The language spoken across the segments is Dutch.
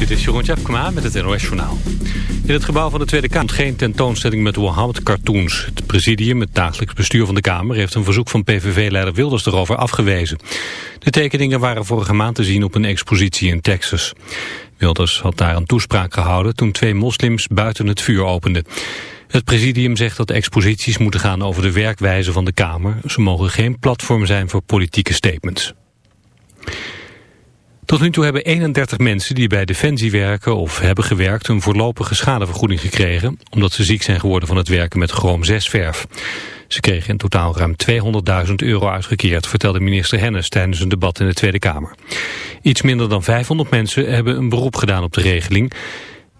Dit is Jeroen Tjepkema met het NOS Journaal. In het gebouw van de Tweede Kamer geen tentoonstelling met Mohammed-cartoons. Het presidium, het dagelijks bestuur van de Kamer... heeft een verzoek van PVV-leider Wilders erover afgewezen. De tekeningen waren vorige maand te zien op een expositie in Texas. Wilders had daar een toespraak gehouden... toen twee moslims buiten het vuur openden. Het presidium zegt dat exposities moeten gaan over de werkwijze van de Kamer. Ze mogen geen platform zijn voor politieke statements. Tot nu toe hebben 31 mensen die bij Defensie werken of hebben gewerkt een voorlopige schadevergoeding gekregen omdat ze ziek zijn geworden van het werken met chroom 6 verf. Ze kregen in totaal ruim 200.000 euro uitgekeerd, vertelde minister Hennis tijdens een debat in de Tweede Kamer. Iets minder dan 500 mensen hebben een beroep gedaan op de regeling.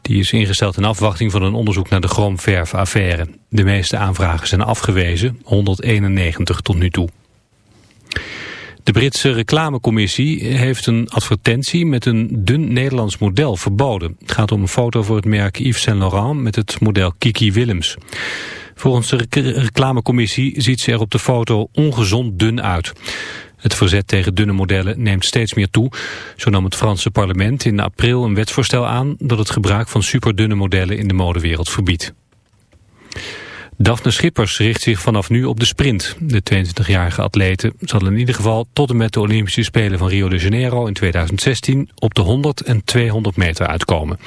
Die is ingesteld in afwachting van een onderzoek naar de chroomverf-affaire. De meeste aanvragen zijn afgewezen, 191 tot nu toe. De Britse reclamecommissie heeft een advertentie met een dun Nederlands model verboden. Het gaat om een foto voor het merk Yves Saint Laurent met het model Kiki Willems. Volgens de reclamecommissie ziet ze er op de foto ongezond dun uit. Het verzet tegen dunne modellen neemt steeds meer toe. Zo nam het Franse parlement in april een wetsvoorstel aan... dat het gebruik van superdunne modellen in de modewereld verbiedt. Daphne Schippers richt zich vanaf nu op de sprint. De 22-jarige atlete zal in ieder geval tot en met de Olympische Spelen van Rio de Janeiro in 2016 op de 100 en 200 meter uitkomen.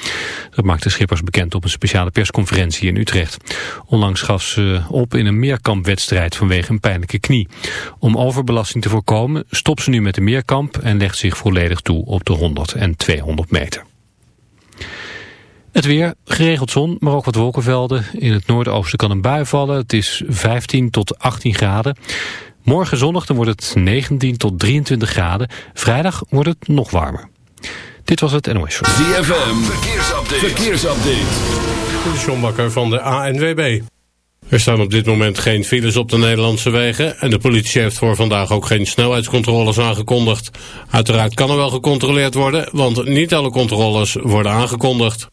Dat maakte Schippers bekend op een speciale persconferentie in Utrecht. Onlangs gaf ze op in een meerkampwedstrijd vanwege een pijnlijke knie. Om overbelasting te voorkomen stopt ze nu met de meerkamp en legt zich volledig toe op de 100 en 200 meter. Het weer, geregeld zon, maar ook wat wolkenvelden. In het noordoosten kan een bui vallen. Het is 15 tot 18 graden. Morgen zonnig, dan wordt het 19 tot 23 graden. Vrijdag wordt het nog warmer. Dit was het NOS Show. ZFM, verkeersupdate. verkeersupdate. De John Bakker van de ANWB. Er staan op dit moment geen files op de Nederlandse wegen... en de politie heeft voor vandaag ook geen snelheidscontroles aangekondigd. Uiteraard kan er wel gecontroleerd worden... want niet alle controles worden aangekondigd.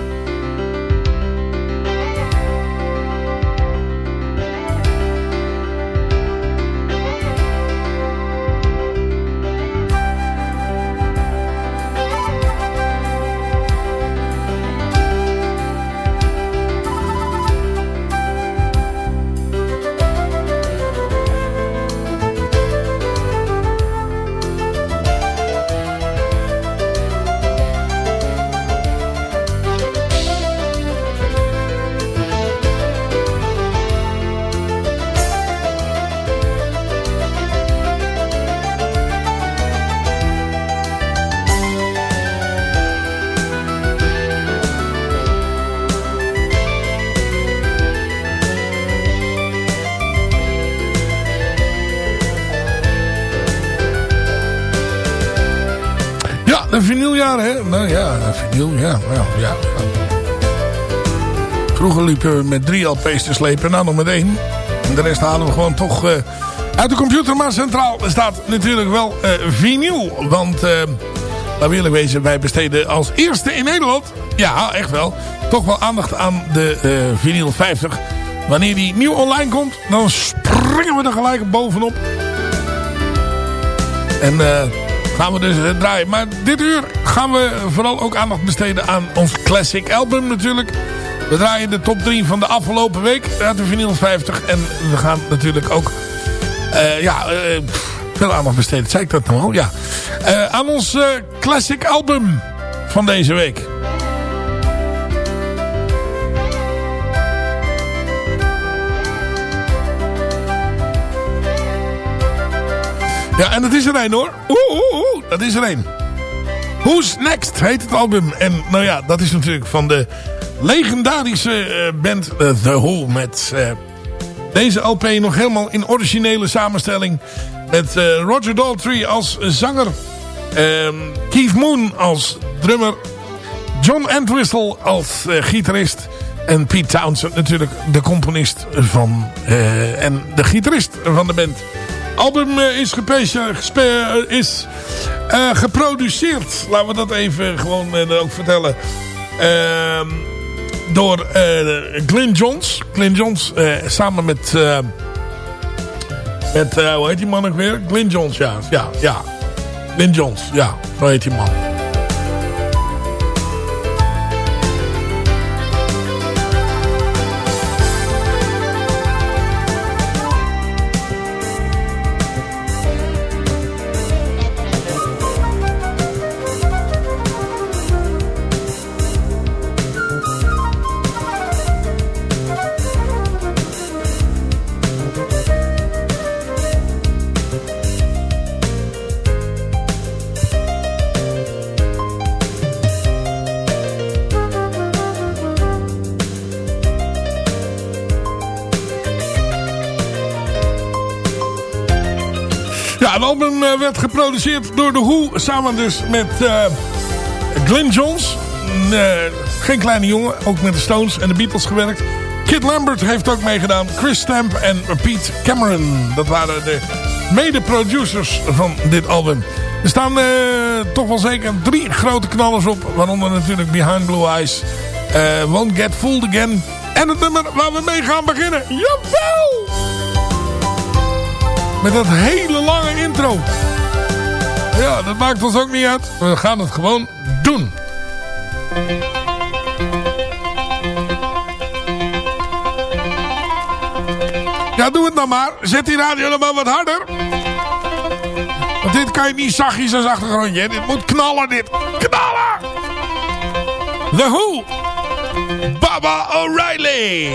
Ja, ja, ja. Vroeger liepen we met drie LP's te slepen, nou nog met één. En de rest halen we gewoon toch uh, uit de computer. Maar centraal staat natuurlijk wel uh, vinyl. Want, uh, laten we eerlijk wezen, wij besteden als eerste in Nederland... Ja, echt wel. Toch wel aandacht aan de vinyl 50. Wanneer die nieuw online komt, dan springen we er gelijk bovenop. En... eh gaan we dus draaien. Maar dit uur gaan we vooral ook aandacht besteden aan ons classic album natuurlijk. We draaien de top 3 van de afgelopen week uit de vinyl 50. En we gaan natuurlijk ook... ja, veel aandacht besteden. Zei ik dat nou? Ja. aan ons classic album van deze week. Ja, en dat is er een hoor. Oeh, dat is er een. Who's Next heet het album. En nou ja, dat is natuurlijk van de legendarische uh, band uh, The Who. Met uh, deze LP nog helemaal in originele samenstelling. Met Roger Daltrey als zanger. Ehm, Keith Moon als drummer. John Entwistle als gitarist. En Pete Townsend natuurlijk de componist van... en de gitarist van de band album eh, is, eh, is uh, geproduceerd. Laten we dat even gewoon ook vertellen. Uh, door Glyn Johns. Glyn Johns samen met... met hoe heet die man ook weer? Glyn Johns, ja. Ja, ja. Glyn Johns, ja. Zo heet die man. Eh, werd geproduceerd door The Who. Samen dus met uh, Glenn Johns. Uh, geen kleine jongen. Ook met de Stones en de Beatles gewerkt. Kid Lambert heeft ook meegedaan. Chris Stamp en Pete Cameron. Dat waren de mede-producers van dit album. Er staan toch wel zeker drie grote knallers op. Waaronder natuurlijk Behind Blue Eyes. Won't Get Fooled Again. En het nummer waar we mee gaan beginnen. Jawel! Met dat hele lange intro. Ja, dat maakt ons ook niet uit. We gaan het gewoon doen. Ja, doe het dan maar. Zet die radio dan maar wat harder. Want dit kan je niet zachtjes als achtergrondje. Dit moet knallen, dit. Knallen! The Who. Baba O'Reilly.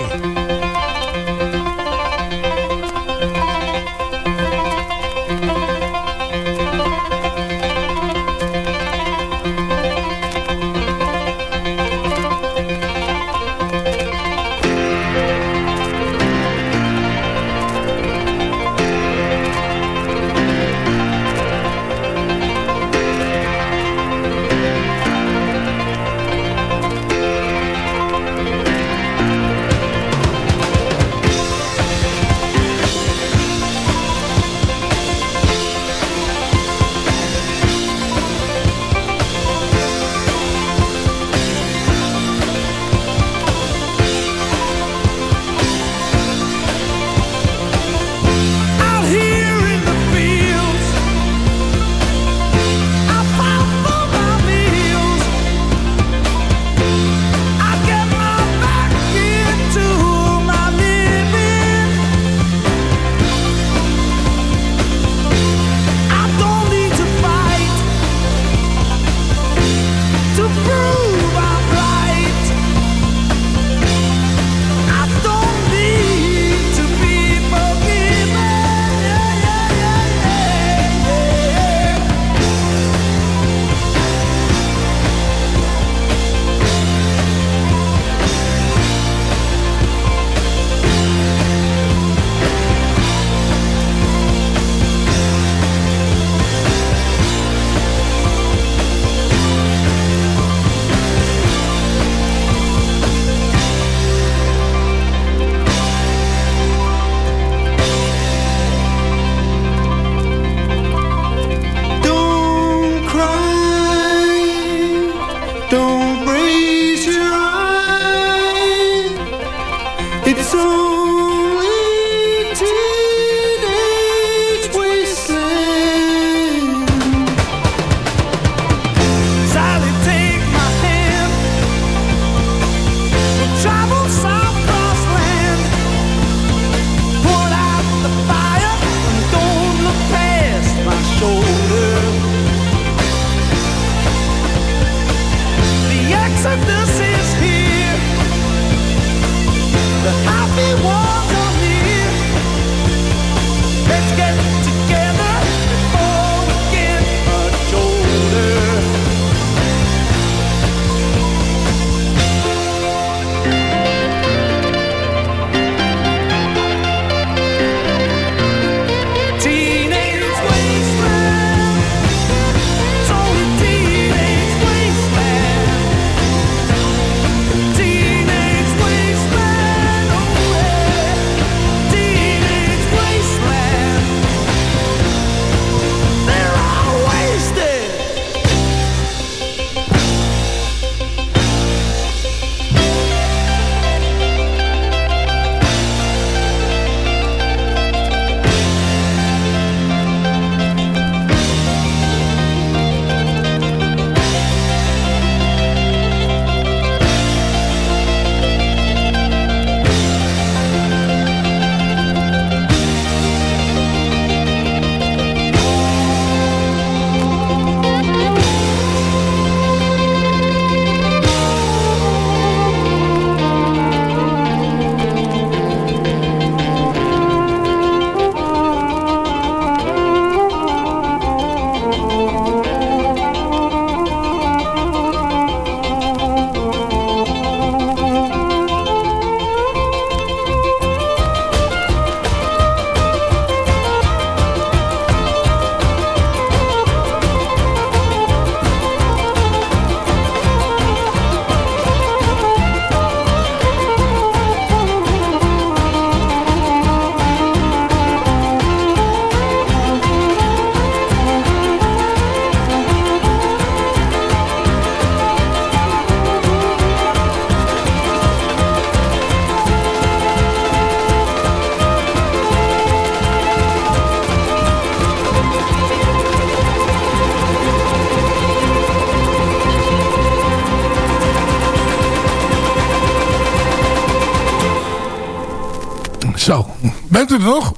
Er?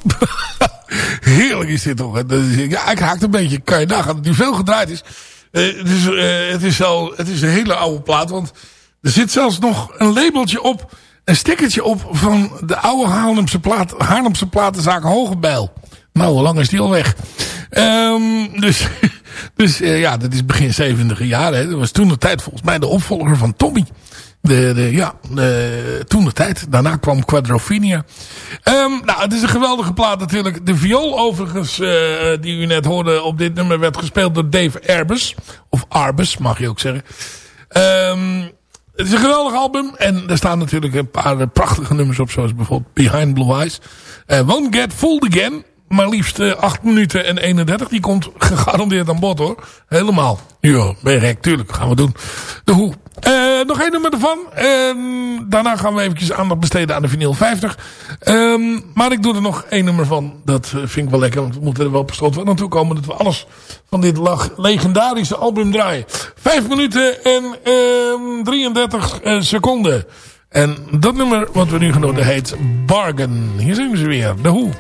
Heerlijk is dit toch. Ja, ik haak een beetje. Kan je nagaan dat die veel gedraaid is. Uh, het, is uh, het, is al, het is een hele oude plaat. Want er zit zelfs nog een labeltje op. Een stickertje op van de oude Haarlemse, plaat, Haarlemse platenzaak Hogebijl. Nou, hoe lang is die al weg? Um, dus dus uh, ja, dat is begin 70 jaar. Hè. Dat was toen de tijd volgens mij de opvolger van Tommy. De, de, ja, toen de tijd. Daarna kwam Quadrophenia. Um, nou, het is een geweldige plaat natuurlijk. De viool overigens, uh, die u net hoorde op dit nummer, werd gespeeld door Dave Arbus. Of Arbus, mag je ook zeggen. Um, het is een geweldig album. En er staan natuurlijk een paar prachtige nummers op. Zoals bijvoorbeeld Behind Blue Eyes. Uh, Won't Get Fooled Again maar liefst 8 eh, minuten en 31. Die komt gegarandeerd aan bod hoor. Helemaal. Ja, ben tuurlijk. Gaan we doen. De hoe. Uh, nog één nummer ervan. Uh, daarna gaan we eventjes aandacht besteden aan de vinyl 50. Um, maar ik doe er nog één nummer van. Dat eh, vind ik wel lekker. Want we moeten er wel op slot naartoe komen. Dat we alles van dit legendarische album draaien. 5 minuten en uh, 33 seconden. En dat nummer wat we nu genoemd heet Bargain. Hier zijn ze weer. De hoe.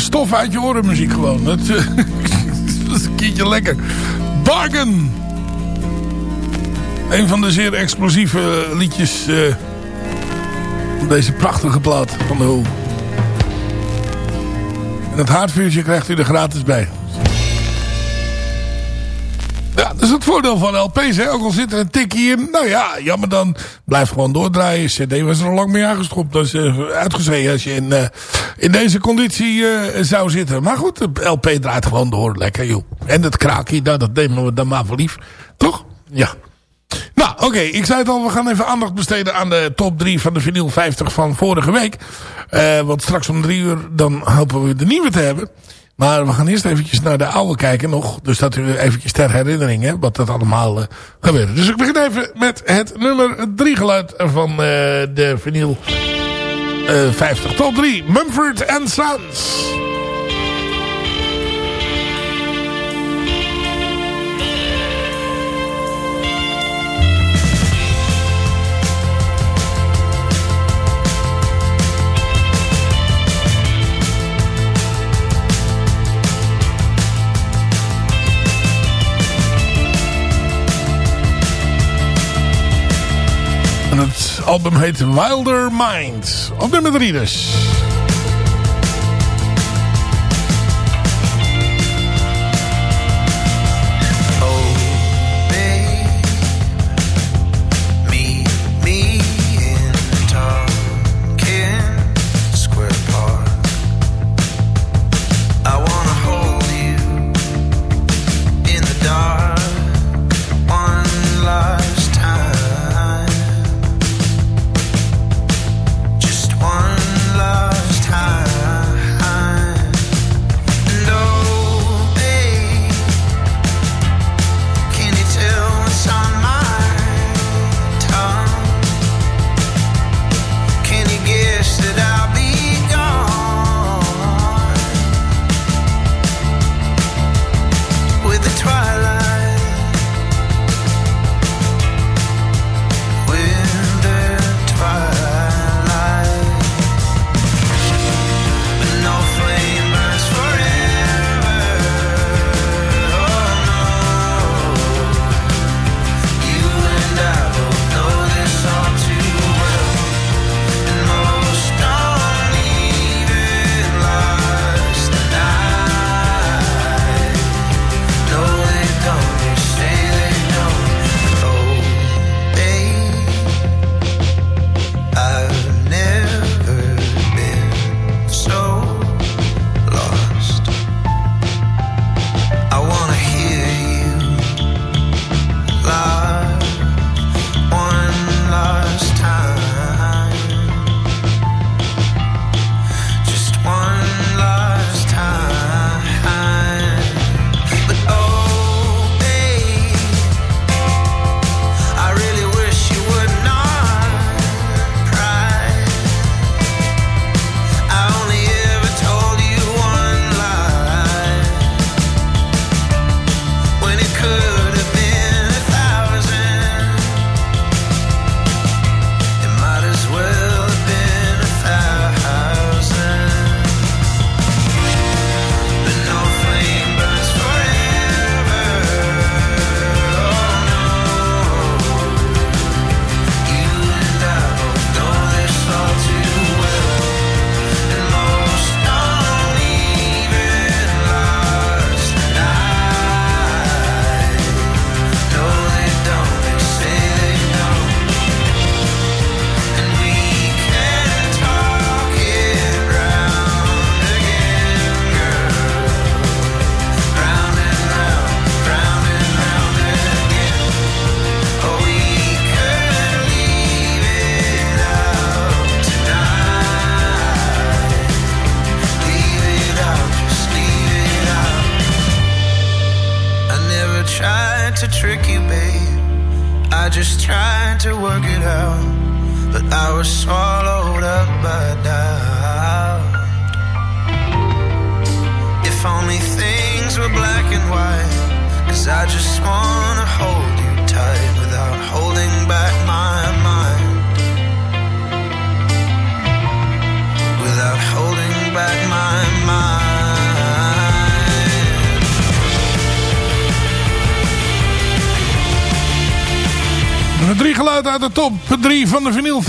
Stof uit je oren muziek gewoon. Dat, dat is een keertje lekker. Bargain. Een van de zeer explosieve liedjes uh, deze prachtige plaat van de Hoe. En het haardvuurtje krijgt u er gratis bij. Het voordeel van LP's. Hè? Ook al zit er een tikje in. Nou ja, jammer dan. Blijf gewoon doordraaien. CD was er al lang mee aangestopt. Dat is uh, uitgezeten als je in, uh, in deze conditie uh, zou zitten. Maar goed, de LP draait gewoon door. Lekker joh. En het kraakje, nou, dat nemen we dan maar voor lief. Toch? Ja. Nou, oké. Ik zei het al. We gaan even aandacht besteden aan de top 3 van de vinyl 50 van vorige week. want straks om drie uur dan hopen we de nieuwe te hebben. Maar we gaan eerst eventjes naar de oude kijken nog. Dus dat u eventjes ter herinnering hè, wat dat allemaal uh, gebeurde. Dus ik begin even met het nummer 3 geluid van uh, de vinyl uh, 50. Top 3, Mumford Sons. Het album heet Wilder Mind. Op nummer 3 dus.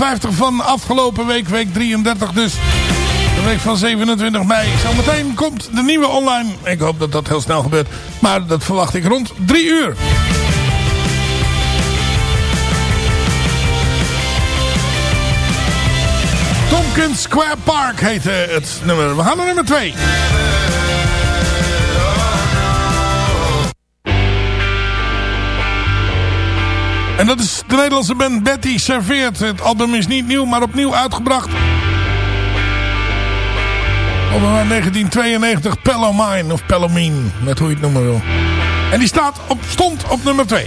50 van afgelopen week, week 33 dus. De week van 27 mei. Zometeen komt de nieuwe online. Ik hoop dat dat heel snel gebeurt. Maar dat verwacht ik rond 3 uur. Tompkins Square Park heet het nummer. We gaan naar nummer 2. En dat is de Nederlandse band Betty Serveert. Het album is niet nieuw, maar opnieuw uitgebracht. Op 1992 Pelomine of Pelomine, met hoe je het noemen wil. En die staat op, stond op nummer 2.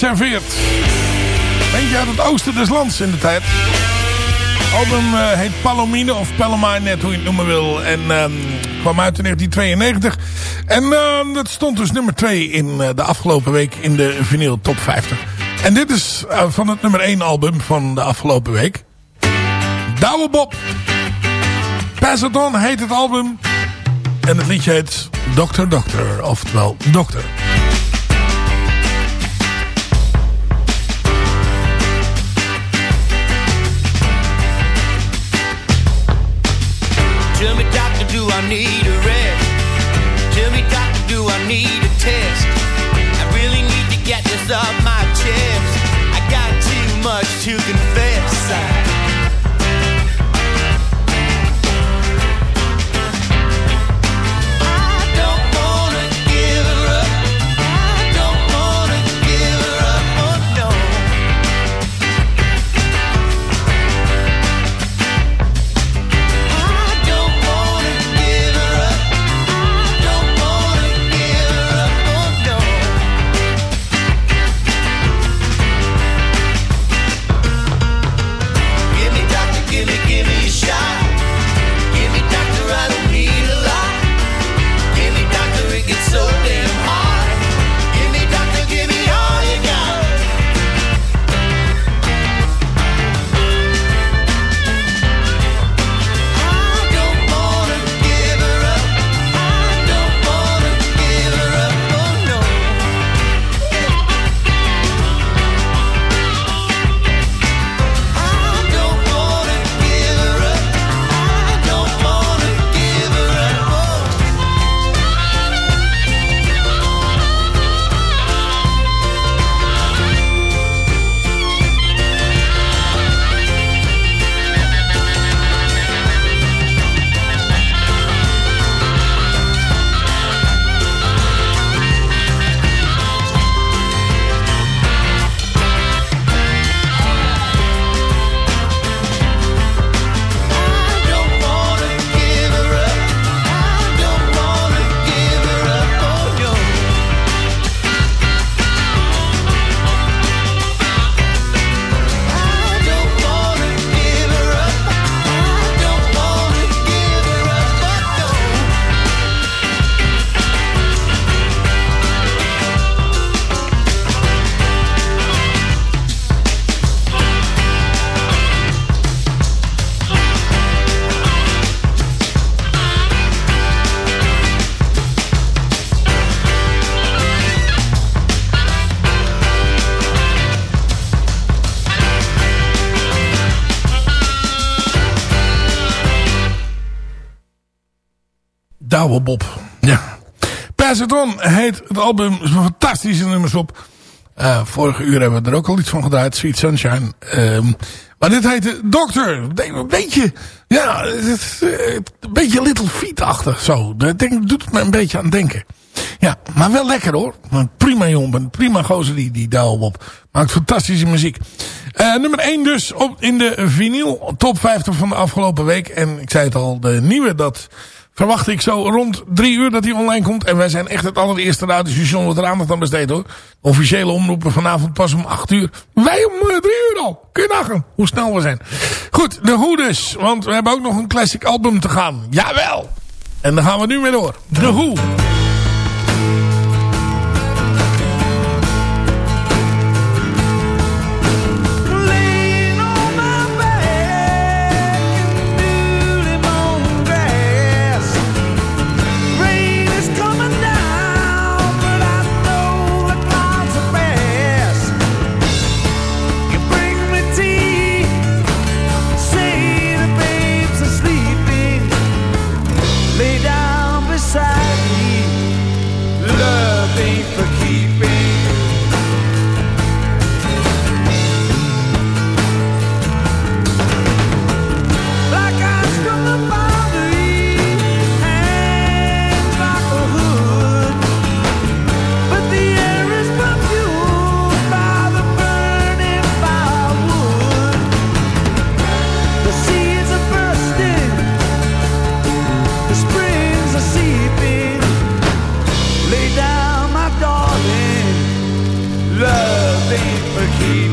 Betty serveert. Eentje uit het oosten des lands in de tijd. Het album uh, heet Palomine of Palomine, net hoe je het noemen wil. En uh, kwam uit in 1992. En uh, dat stond dus nummer 2 in eh, de afgelopen week in de vinyl top 50. En dit is eh, van het nummer 1 album van de afgelopen week. Douwe Bob. Pass It On heet het album. En het liedje heet Doctor Doctor, oftewel Dokter. Off my chest. I got too much to confess. Douwe Bob. Ja. On heet het album. Fantastische nummers op. Uh, vorige uur hebben we er ook al iets van gedraaid. Sweet Sunshine. Um, maar dit heet Doctor. Een beetje, ja, een beetje Little Feet-achtig zo. Dat denk, doet het me een beetje aan denken. Ja, maar wel lekker hoor. Prima jongen, prima gozer die, die Bob. Maakt fantastische muziek. Uh, nummer 1 dus op, in de vinyl top 50 van de afgelopen week. En ik zei het al, de nieuwe dat verwacht ik zo rond drie uur dat hij online komt. En wij zijn echt het allereerste radiostation wat er aandacht aan besteed hoor. Officiële omroepen vanavond pas om acht uur. Wij om uh, drie uur al. Kun je nagaan hoe snel we zijn. Goed, de Who dus. Want we hebben ook nog een classic album te gaan. Jawel. En daar gaan we nu mee door. De Who. keep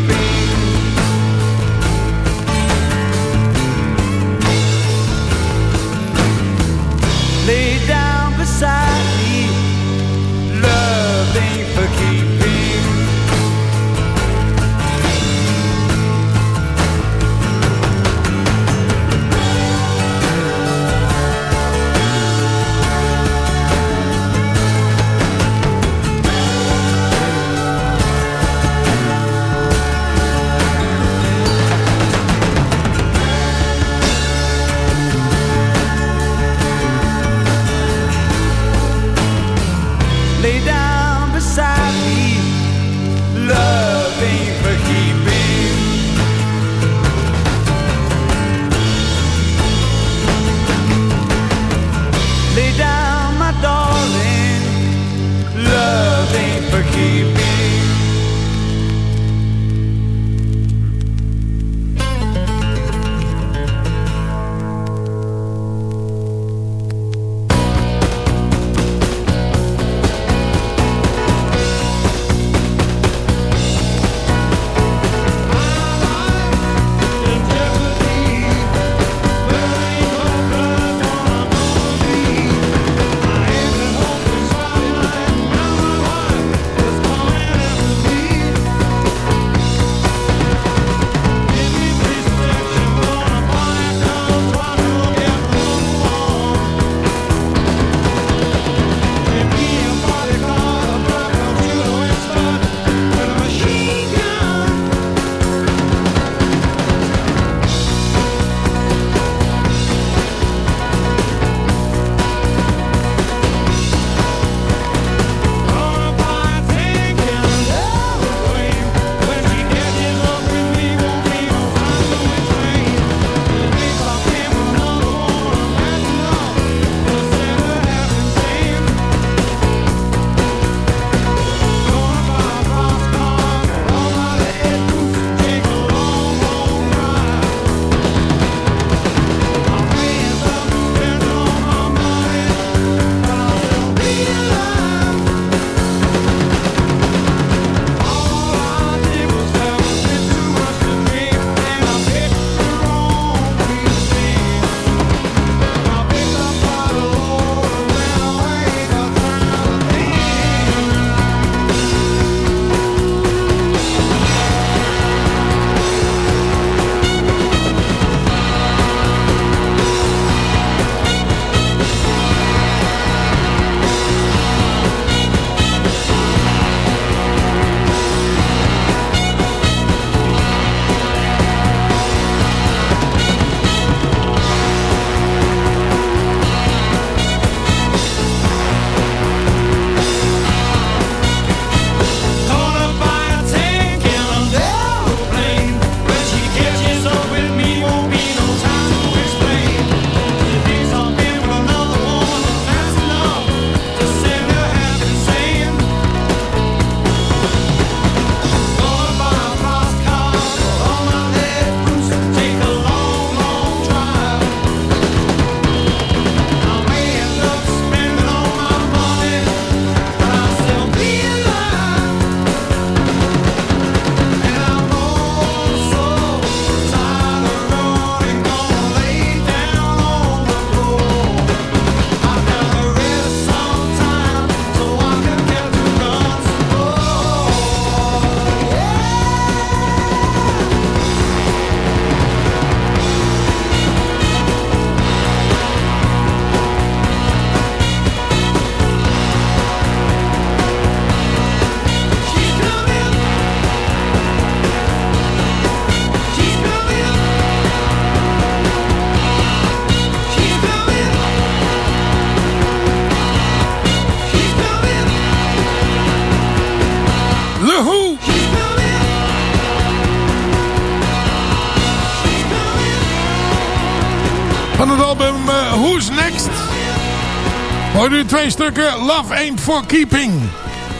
twee stukken Love Ain't For Keeping.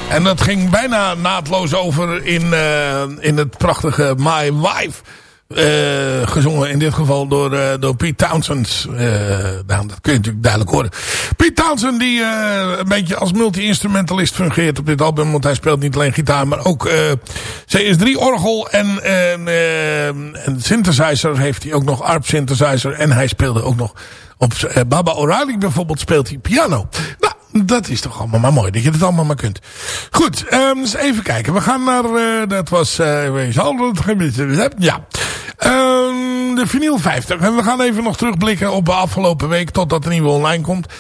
En dat ging bijna naadloos over in, uh, in het prachtige My Wife. Uh, gezongen in dit geval door, uh, door Pete Townsend. Nou, dat kun je natuurlijk duidelijk horen. Pete Townsend die een beetje als multi-instrumentalist fungeert op dit album. Want hij speelt niet alleen gitaar, maar ook CS3-orgel en, en synthesizer heeft hij ook nog. ARP synthesizer en hij speelde ook nog op uh, Baba O'Reilly bijvoorbeeld speelt hij piano. Nou, dat is toch allemaal maar mooi dat je het allemaal maar kunt. Goed, um, eens even kijken. We gaan naar, uh, dat was, uh, ja. Um, de vinyl 50. En we gaan even nog terugblikken op de afgelopen week totdat de nieuwe online komt.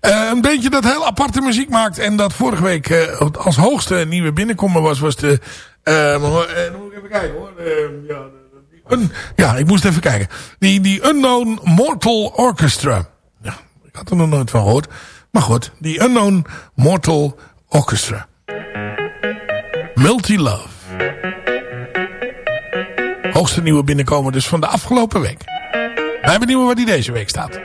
Uh, een beetje dat heel aparte muziek maakt. En dat vorige week uh, als hoogste nieuwe binnenkomen was, was de... Uh, moet ik even kijken hoor. ja, ja, ik moest even kijken. Die, die Unknown Mortal Orchestra. Ja, ik had er nog nooit van gehoord. Maar goed, die Unknown Mortal Orchestra. Multi-Love. hoogste nieuwe binnenkomen dus van de afgelopen week. Wij hebben nieuwe waar die deze week staat.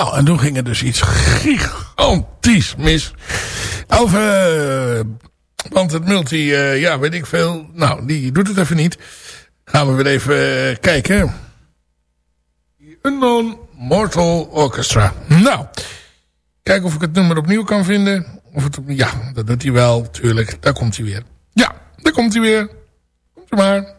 Nou, en toen ging er dus iets gigantisch mis. Over, uh, want het multi, uh, ja, weet ik veel. Nou, die doet het even niet. Gaan we weer even uh, kijken. Unknown Mortal Orchestra. Nou, kijken of ik het nummer opnieuw kan vinden. Of het, ja, dat doet hij wel, tuurlijk. Daar komt hij weer. Ja, daar komt hij weer. Komt er maar.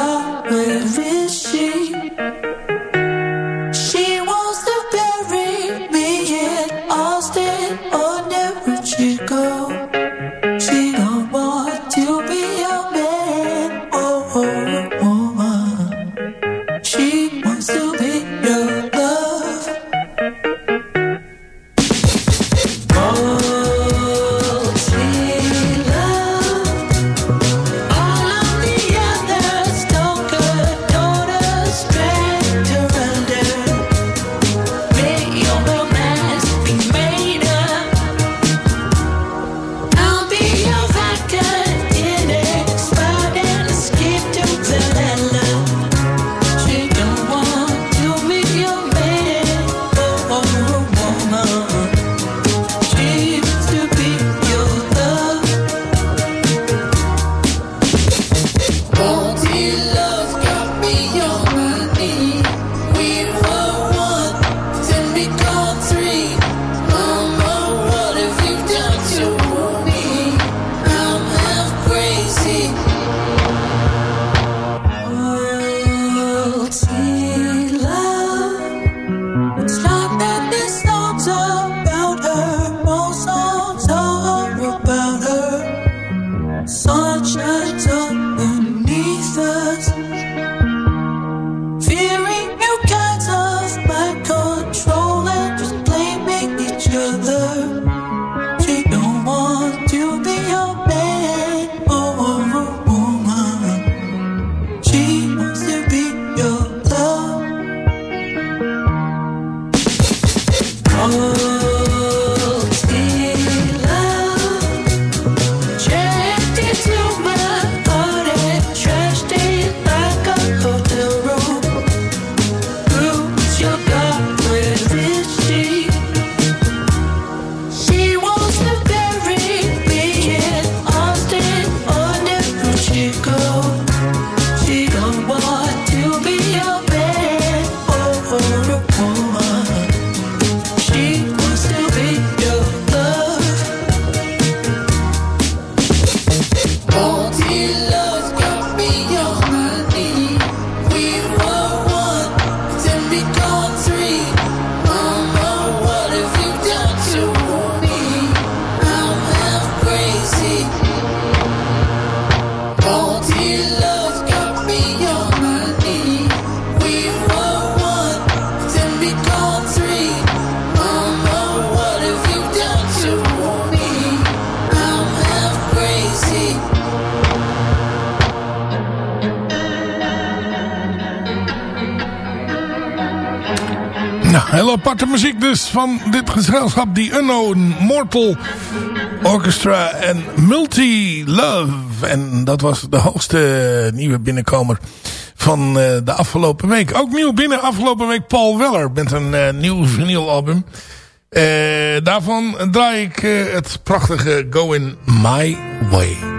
van dit gezelschap. Die Unknown Mortal Orchestra en Multi Love. En dat was de hoogste nieuwe binnenkomer van de afgelopen week. Ook nieuw binnen afgelopen week Paul Weller met een nieuw vinylalbum. daarvan draai ik het prachtige Going My Way.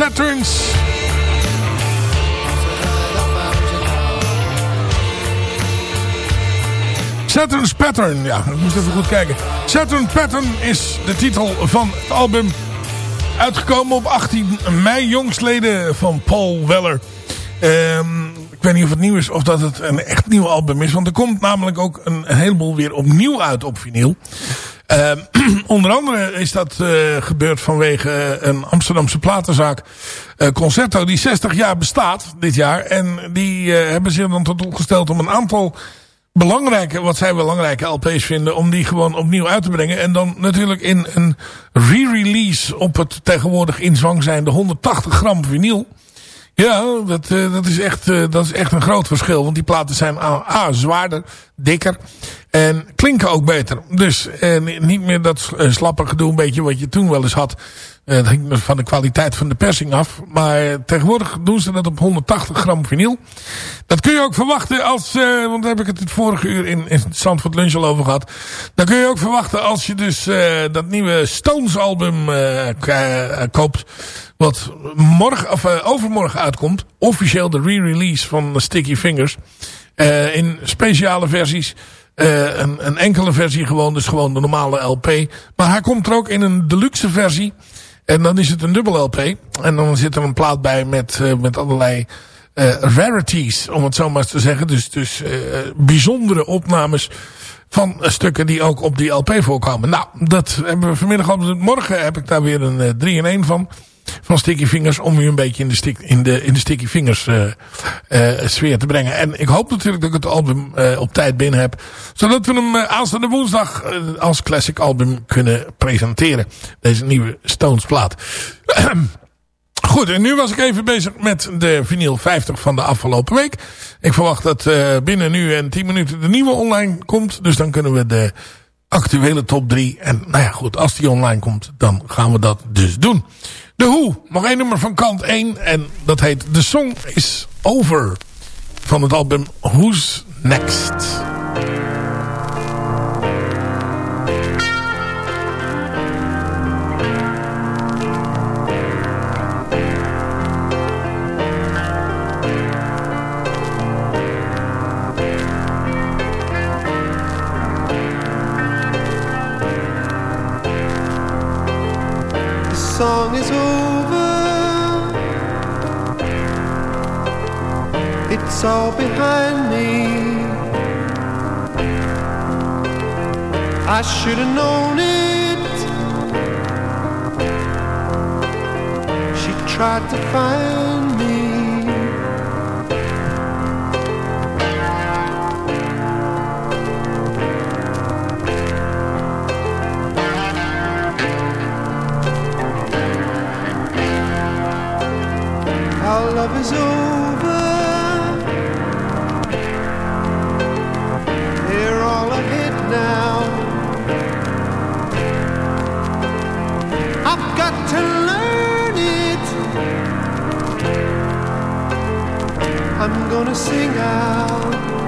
Saturns. Saturn's Pattern, ja, ik moest even goed kijken. Saturn Pattern is de titel van het album. Uitgekomen op 18 mei, jongsleden van Paul Weller. Um, ik weet niet of het nieuw is of dat het een echt nieuw album is. Want er komt namelijk ook een, een heleboel weer opnieuw uit op vinyl. Uh, onder andere is dat uh, gebeurd vanwege een Amsterdamse platenzaak uh, Concerto die 60 jaar bestaat dit jaar. En die hebben zich dan tot opgesteld om een aantal belangrijke, wat zij belangrijke LP's vinden, om die gewoon opnieuw uit te brengen. En dan natuurlijk in een re-release op het tegenwoordig in zwang zijnde 180 gram vinyl. Ja, dat, dat, is echt, dat is echt een groot verschil. Want die platen zijn A, zwaarder, dikker. En klinken ook beter. Dus uh, niet meer dat slappe gedoe een beetje wat je toen wel eens had. Uh, dat ging van de kwaliteit van de persing af. Maar tegenwoordig doen ze dat op 180 gram vinyl. Dat kun je ook verwachten als... Uh, want daar heb ik het het vorige uur in, in Zandvoort Lunch al over gehad. Dan kun je ook verwachten als je dus dat nieuwe Stones album koopt. Wat morgen, of, overmorgen uitkomt. Officieel de re-release van Sticky Fingers. in speciale versies. Uh, een, een, enkele versie gewoon, dus gewoon de normale LP. Maar hij komt er ook in een deluxe versie. En dan is het een dubbel LP. En dan zit er een plaat bij met, uh, met allerlei uh, rarities, om het zo maar te zeggen. Dus, dus bijzondere opnames van stukken die ook op die LP voorkomen. Nou, dat hebben we vanmiddag al. Morgen heb ik daar weer een 3 in 1 van van Sticky Fingers om u een beetje in de, in de, in de Sticky Fingers uh, sfeer te brengen. En ik hoop natuurlijk dat ik het album uh, op tijd binnen heb. Zodat we hem aanstaande woensdag als classic album kunnen presenteren. Deze nieuwe Stones plaat. Goed, en nu was ik even bezig met de vinyl 50 van de afgelopen week. Ik verwacht dat binnen nu en 10 minuten de nieuwe online komt. Dus dan kunnen we de actuele top 3. En nou ja, goed, als die online komt, dan gaan we dat dus doen. De Who, nog één nummer van kant 1. En dat heet The Song Is Over. Van het album Who's Next. Song is over. It's all behind me. I should have known it. She tried to find me. Love is over. They're all ahead now. I've got to learn it. I'm gonna sing out.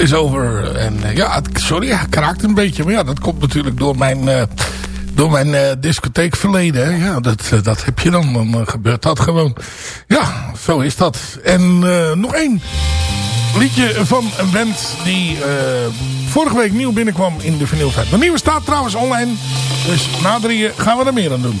Is over. En eh, ja, sorry, het kraakt een beetje. Maar ja, dat komt natuurlijk door mijn, eh, door mijn eh, discotheekverleden. Ja, dat, dat heb je dan. Dan gebeurt dat gewoon. Ja, zo is dat. En nog één liedje van een band die vorige week nieuw binnenkwam in de Vinyl 5. De nieuwe staat trouwens online. Dus na drieën gaan we er meer aan doen.